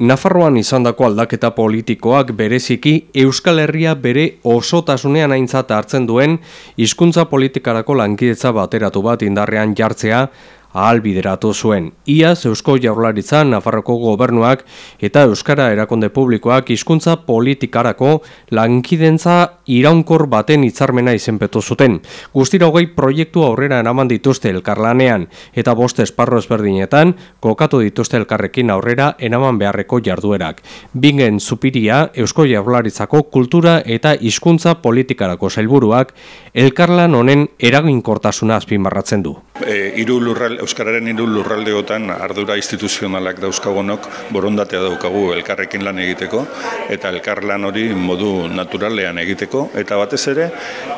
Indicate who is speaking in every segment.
Speaker 1: Nafarroan izandako aldaketa politikoak bereziki Euskal Herria bere osotasunean aintzat hartzen duen hizkuntza politikarako lankidetza bateratu bat indarrean jartzea ahalbideratu zuen. Iaz Eusko Jaurlaritza Nafarroko gobernuak eta Euskara erakonde publikoak hizkuntza politikarako lankidentza iraunkor baten hitzarmena izenpetu zuten. Guztira hogei proiektu aurrera eraman dituzte elkarlanean eta bost esparro ezberdinetan kokatu dituzte elkarrekin aurrera eraman beharreko jarduerak. Bingen zupiria Eusko Jaurlaritzako kultura eta hizkuntza politikarako zailburuak elkarlan honen eraginkortasuna azpimarratzen du.
Speaker 2: E, iru lurral, Euskararen hiru lurraldeotan ardura instituzionalak dauzkagonok borondatea daukagu elkarrekin lan egiteko eta elkarlan hori modu naturalean egiteko eta batez ere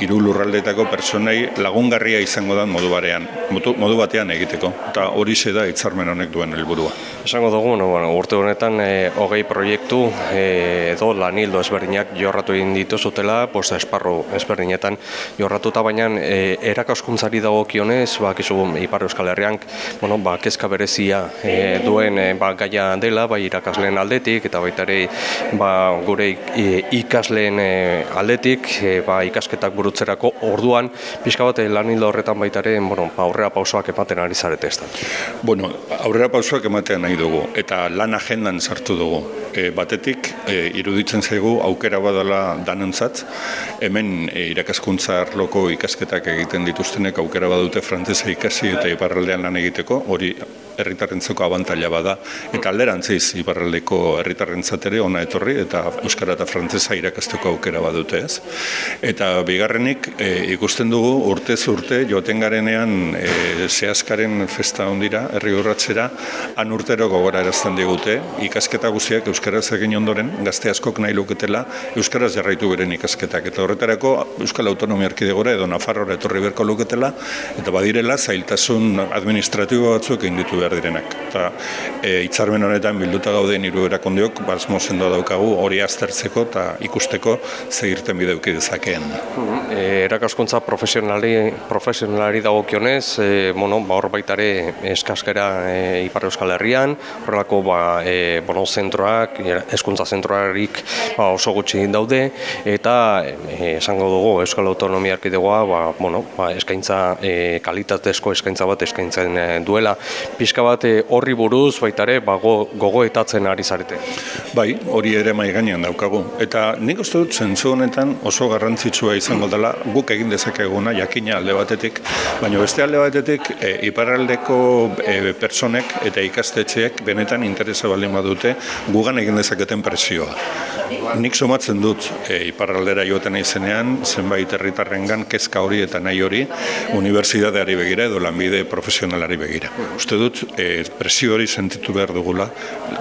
Speaker 2: hiru lurraldeetako personei lagungarria izango da modu barean, modu, batean egiteko eta hori da hitzarmen honek duen helburua.
Speaker 1: Esango dugu, no, bueno, urte honetan e, hogei proiektu e, edo lanildo ezberdinak jorratu egin dituzutela, posta esparru ezberdinetan jorratuta baina e, erakaskuntzari dagokionez, ba, kizu Ipar Euskal Herrian, bueno, ba, kezka berezia e, duen e, ba, gaia dela, bai irakasleen aldetik, eta baita ere ba, gure e, ikasleen e, aldetik, e, ba, ikasketak burutzerako orduan, pixka bat lan hildo horretan baita ere, bueno, ba, aurrera pausoak ematen ari zarete ez da.
Speaker 2: Bueno, aurrera pausoak ematen nahi dugu, eta lan agendan sartu dugu. E, batetik, e, iruditzen zaigu aukera badala danentzat, hemen e, irakaskuntza arloko ikasketak egiten dituztenek aukera badute frantzesa ikasi eta iparraldean lan egiteko, hori herritarrentzako abantaila bada. Eta alderantziz iparraldeko herritarrentzat ere ona etorri eta euskara eta frantsesa irakasteko aukera badute, ez? Eta bigarrenik e, ikusten dugu urtez urte joaten garenean e, zehazkaren festa ondira herri urratzera han urtero gogora erazten digute. Ikasketa guztiak euskaraz egin ondoren gazte askok nahi luketela euskaraz jarraitu beren ikasketak. Eta horretarako Euskal Autonomia Erkidegora edo Nafarroa etorri berko luketela eta badirela zailtasun administratibo batzuk egin ditu behar direnak. Eta e, hitzarmen honetan bilduta gauden hiru erakondeok basmo sendo daukagu hori aztertzeko eta ikusteko zegirten bideuki dezakeen.
Speaker 1: E, erakaskuntza profesionali profesionalari dagokionez, e, bueno, ba hor baita eskaskera e, Ipar Euskal Herrian, horrelako ba e, bueno, zentroak, hezkuntza zentroarik ba, oso gutxi daude eta e, esango dugu Euskal Autonomia Erkidegoa, ba, bueno, ba, eskaintza e, kalitatezko eskaintza bat eskaintzen e, duela pixka bat eh, horri buruz baita ere ba, gogoetatzen ari zarete.
Speaker 2: Bai, hori ere mai gainean daukagu. Eta nik uste dut zentzu honetan oso garrantzitsua izango dela guk egin dezakeguna jakina alde batetik, baina beste alde batetik e, iparraldeko e, personek eta ikastetxeek benetan interesa baldin badute gugan egin dezaketen presioa. Nik somatzen dut e, iparraldera joaten izenean, zenbait herritarrengan kezka hori eta nahi hori unibertsitateari begira edo lanbide profesionalari begira. Uste dut, e, presio hori sentitu behar dugula,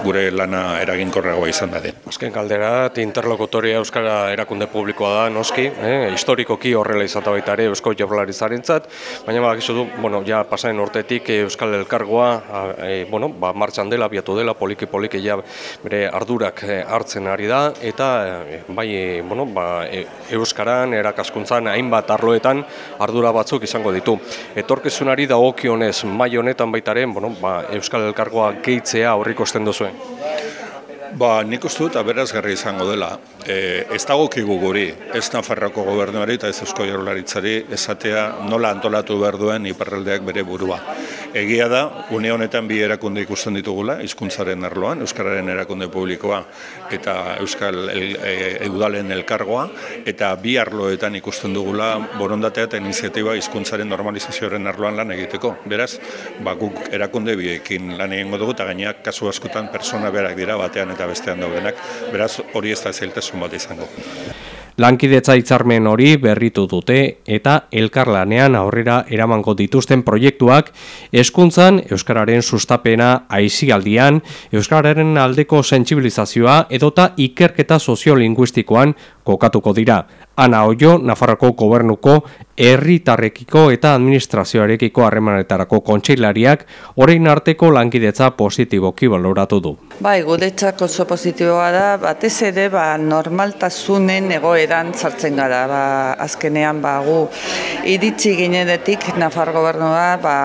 Speaker 2: gure lana eraginkorragoa izan da den.
Speaker 1: Azken kaldera, interlokutoria Euskara erakunde publikoa da, noski, eh, historikoki horrela izan baita ere Eusko Jaurlaritzaren zat, baina bak du, bueno, ja pasaren urtetik Euskal Elkargoa, e, bueno, ba, martxan dela, biatu dela, poliki-poliki ja bere ardurak e, hartzen ari da, eta e, bai, e, bueno, ba, e, Euskaran, erakaskuntzan, hainbat arloetan ardura batzuk izango ditu. Etorkizunari dagokionez mai honetan baitaren, bueno, ba, Euskal Elkargoa gehitzea aurrikosten duzuen.
Speaker 2: Ba, nik uste dut aberazgarri izango dela. E, ez dagokigu guri, ez Nafarroko gobernuari eta ez Eusko Jaurlaritzari esatea nola antolatu behar duen iparraldeak bere burua. Egia da, une honetan bi erakunde ikusten ditugula, hizkuntzaren arloan, Euskararen erakunde publikoa eta Euskal el, e, Eudalen elkargoa, eta bi arloetan ikusten dugula borondatea eta iniziatiba hizkuntzaren normalizazioaren arloan lan egiteko. Beraz, ba, guk erakunde biekin lan egingo dugu, eta gaineak kasu askotan persona berak dira batean eta bestean daudenak, beraz hori ez da zeltasun bat izango.
Speaker 1: Lankidetza hitzarmen hori berritu dute eta elkarlanean aurrera eramango dituzten proiektuak hezkuntzan euskararen sustapena aisialdian, euskararen aldeko sentsibilizazioa edota ikerketa soziolinguistikoan kokatuko dira. Ana Oio, Nafarroko gobernuko herritarrekiko eta administrazioarekiko harremanetarako kontseilariak orain arteko lankidetza positiboki baloratu du.
Speaker 3: Bai, guretzak oso positiboa da, batez ere ba, normaltasunen egoeran sartzen gara. Ba, azkenean ba, gu iritsi ginenetik Nafar gobernua, ba,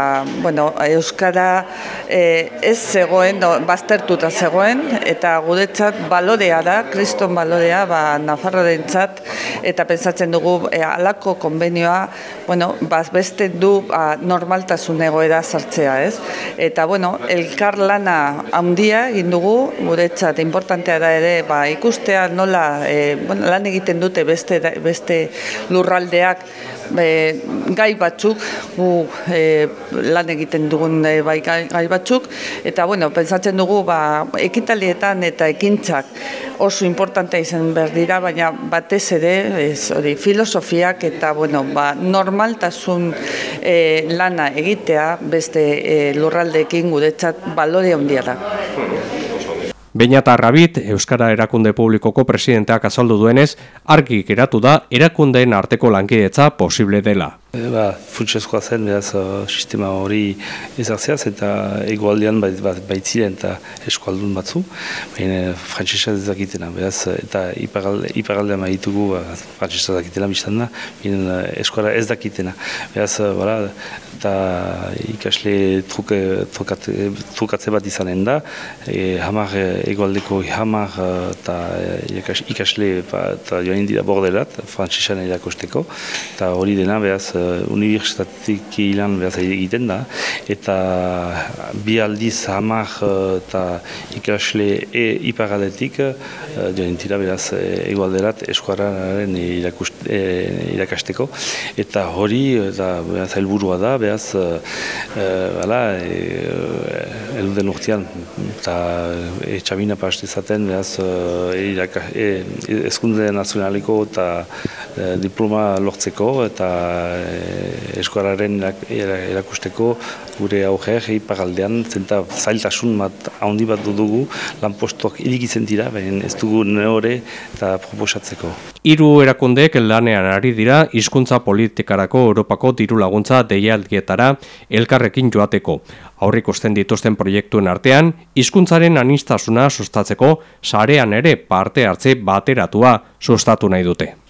Speaker 3: bueno, Euskara e, ez zegoen, no, baztertuta zegoen, eta guretzat balorea da, kriston balorea ba, Nafarroaren eta pensatzen dugu e, alako konbenioa bueno, beste du a, normaltasun egoera sartzea, ez? Eta, bueno, elkar lana handia egin dugu, guretzat, importantea da ere, ba, ikustea nola e, bueno, lan egiten dute beste, beste lurraldeak e, gai batzuk, gu e, lan egiten dugun e, bai gai, batzuk, eta, bueno, pensatzen dugu, ba, ekitalietan eta ekintzak oso importantea izan behar dira, baina batez ere, ez, hori, filosofiak eta, bueno, ba, normaltasun e, lana egitea beste e, lurraldeekin guretzat balore handia da.
Speaker 1: Beñata Rabit, Euskara Erakunde Publikoko presidenteak azaldu duenez, argi geratu da erakundeen arteko lankidetza posible dela.
Speaker 4: E, ba, Funtsezkoa zen, behaz, sistema hori ezartzeaz eta egualdean bait, bait, baitziren eta eskualdun batzu, baina frantzisa ez dakitena, behaz, eta iparaldean maitugu ba, frantzisa dakitena biztan da, baina eskuara ez dakitena, behaz, bara, eta ikasle truke, trukatze, trukatze bat izanen da, e, hamar egualdeko hamar eta ikasle ba, eta joan dira borderat, frantzisan erakosteko, eta hori dena, behaz, universitatik ilan behaz egiten da, eta bi aldiz hamar uh, eta ikasle e iparaletik uh, joan dira behaz egualderat eskuararen e, irakasteko, eta hori, eta behaz helburua da, behaz, uh, bala, e, eluden urtean, eta etxabina paste zaten, behaz, e, ezkunde nazionaliko eta diploma lortzeko, eta Eh, eskuararen erakusteko gure auger iparaldean zenta zailtasun bat handi bat dugu lanpostuak irikitzen dira, baina ez dugu neore eta proposatzeko.
Speaker 1: Hiru erakundeek lanean ari dira hizkuntza politikarako Europako diru laguntza deialdietara elkarrekin joateko. Aurrik osten dituzten proiektuen artean, hizkuntzaren anistasuna sustatzeko sarean ere parte hartze bateratua sustatu nahi dute.